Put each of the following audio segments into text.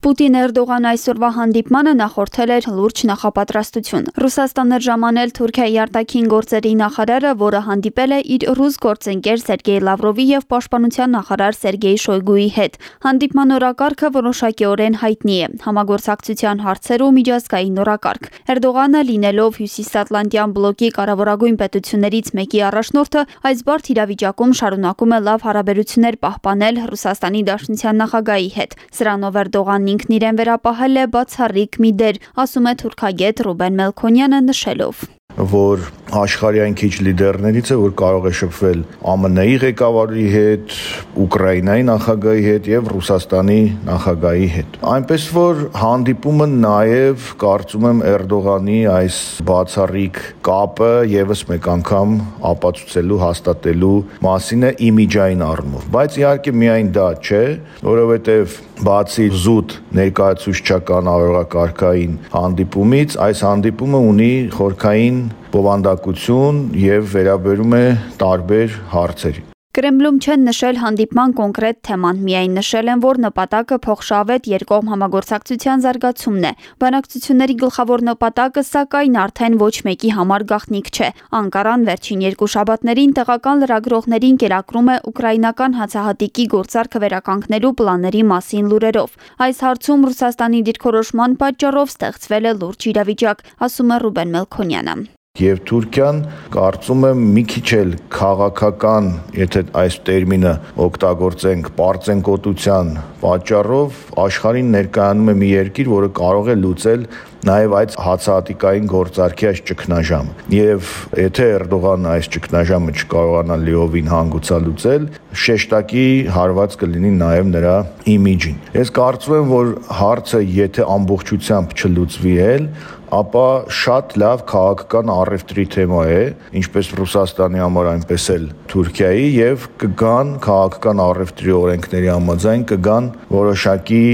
Պուտին-Էրդողան այսօրվա հանդիպմանը նախորդել էր լուրջ նախապատրաստություն։ Ռուսաստանը ժամանել Թուրքիայի արտաքին գործերի նախարարը, որը հանդիպել է իր ռուս գործընկեր Սերգեյ Լավրովի եւ պաշտպանության նախարար Սերգեյ Շոյգուի հետ։ Հանդիպման օրակարգը որոշակիորեն հայտնի է։ Համագործակցության հարցերում միջազգային օրակարգ։ Էրդողանը լինելով Հյուսիսատլանտյան բլոկի կարևորագույն պետություններից մեկի առաջնորդը, այս բարդ իրավիճակում շարունակում է լավ հարաբերություններ պահպանել Ռուսաստանի Դաշնության նախագահի հետ։ Սրանով Էրդողանն ինքն իրեն վերապահել է բացառիկ մի դեր, ասում է թուրքագետ Ռուբեն Մելքոնյանը նշելով որ աշխարհի այն քիչ լիդերներից է, որ կարող է շփվել ԱՄՆ-ի ղեկավարի հետ, Ուկրաինայի նախագահի հետ եւ Ռուսաստանի նախագահի հետ։ Այնպես որ հանդիպումը նաեւ կարծում եմ Էրդողանի այս բացառիկ կապը եւս մեկ անգամ ապացուցելու, հաստատելու մասին է իմիջային առումով։ Բայց իհարկե միայն դա չէ, որովհետեւ բացի զուտ ներկայացուցչական ավերակարգային հանդիպումից, այս հանդիպումը ունի խորքային բովանդակություն եւ վերաբերում է տարբեր հարցերի։ Կրեմլում չեն նշել հանդիպման կոնկրետ թեման, միայն նշել են, որ նպատակը փոխշավետ երկկողմ համագործակցության զարգացումն է։ Բանակցությունների գլխավոր նպատակը սակայն արդեն ոչ մեկի համար գաղտնիք չէ։ Անկարան վերջին երկու շաբաթներին տեղական լրագրողներին կերակրում է ուկրաինական հացահատիկի գործարքը վերականգնելու պլանների մասին լուրերով։ Այս հարցում Ռուսաստանի դիրքորոշման պատճառով ստեղծվել է լուրջ իրավիճակ, ասում է Ռուբեն Մելքոնյանը։ Եվ Թուրքիան կարծում եմ մի քիչ էլ քաղաքական, եթե այս տերմինը օգտագործենք, པարծենկոտության պատճառով աշխարհին ներկայանում է մի երկիր, որը կարող է լուծել նաև այդ հացահատիկային գործարքի այս ճգնաժամը։ Եվ եթե Էրդողանը այս ճգնաժամը չկարողանա լիովին հանգուցալուծել, շեշտակի հարված կլինի նաև նրա իմիջին։ Ես կարծում եմ, որ հարցը եթե ամբողջությամբ չլուծվի էլ, ապա շատ լավ քաղաքական առևտրի թեմա է, ինչպես Ռուսաստանի համար, այնպես էլ Թուրքիայի եւ կգան քաղաքական առևտրի օրենքների համաձայն կգան որոշակի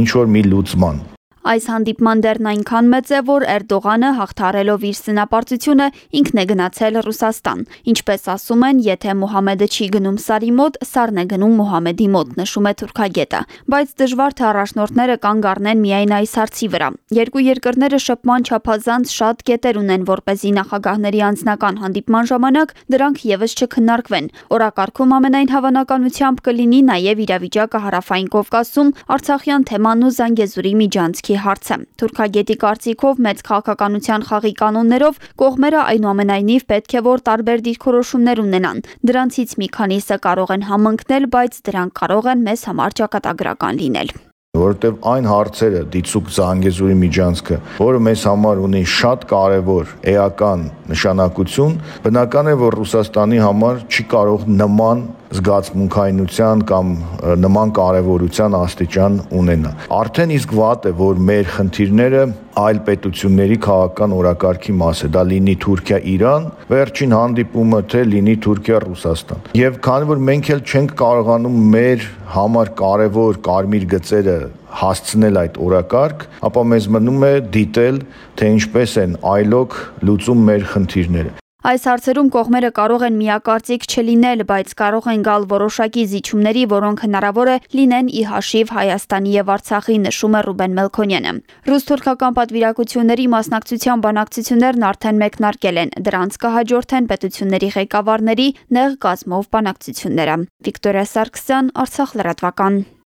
ինչ որ մի լուծման Այս հանդիպման դերն այնքան մեծ է, որ Էրդողանը հաղթարելով իր սնապարտությունը ինքն է գնացել Ռուսաստան։ Ինչպես ասում են, եթե Մուհամեդը չի գնում Սարի մոտ, Սարն է գնում Մուհամեդի մոտ, նշում է թուրքագետը։ Բայց դժվար թե առաջնորդները կանգ առնեն միայն այս հարցի վրա։ Երկու երկրները շփման չափազանց շատ կետեր ունեն, որ เป զի նախագահների անձնական հանդիպման ժամանակ դրանք եւս չքննարկվեն։ Օրակարգում ամենայն հավանականությամբ կլինի նաև իրավիճակը հարավային Կովկասում, Արցախյան թեման ու Զանգեզուրի միջանցքի ջանքի հարցը։ Թուրքագետի կարծիքով մեծ քաղաքականության խաղի կանոններով կողմերը այնուամենայնիվ պետք է որ տարբեր դիրքորոշումներ ունենան։ Դրանցից մի քանիսը կարող են համընկնել, բայց դրանք կարող են մեզ համար ճակատագրական լինել որովհետև այն հարցերը դիցուկ Զանգեզուրի միջանցքը, որը մեզ համար ունի շատ կարևոր էական նշանակություն, բնական է, որ Ռուսաստանի համար չի կարող նման զգացմունքայնության կամ նման կարևորության աստիճան ունենա։ Արդեն իսկ վատ է, որ մեր խնդիրները այլ պետությունների քաղաքական օրակարգի մաս է։ Դա լինի Թուրքիա-Իրան, վերջին հանդիպումը թե լինի Թուրքիա-Ռուսաստան։ Եվ քանի որ մենք էլ չենք կարողանում մեր համար կարևոր կարմիր գծերը հասցնել այդ օրակարգ, ապա մեզ մնում է դիտել, թե ինչպես են այլոք լուծում մեր խնդիրները։ Այս հարցերում կողմերը կարող են միակարծիք չլինել, բայց կարող են գալ որոշակի զիջումների, որոնք հնարավոր է լինեն ի հաշիվ Հայաստանի եւ Արցախի, նշում է Ռուբեն Մելքոնյանը։ Ռուս-թուրքական պատվիրակությունների մասնակցության բանակցություններն արդեն մեկնարկել են։ Դրանց կհաջորդեն պետությունների ղեկավարների նեղ կազմով բանակցությունները։ Վիկտորիա Սարգսյան, Արցախ լրատվական։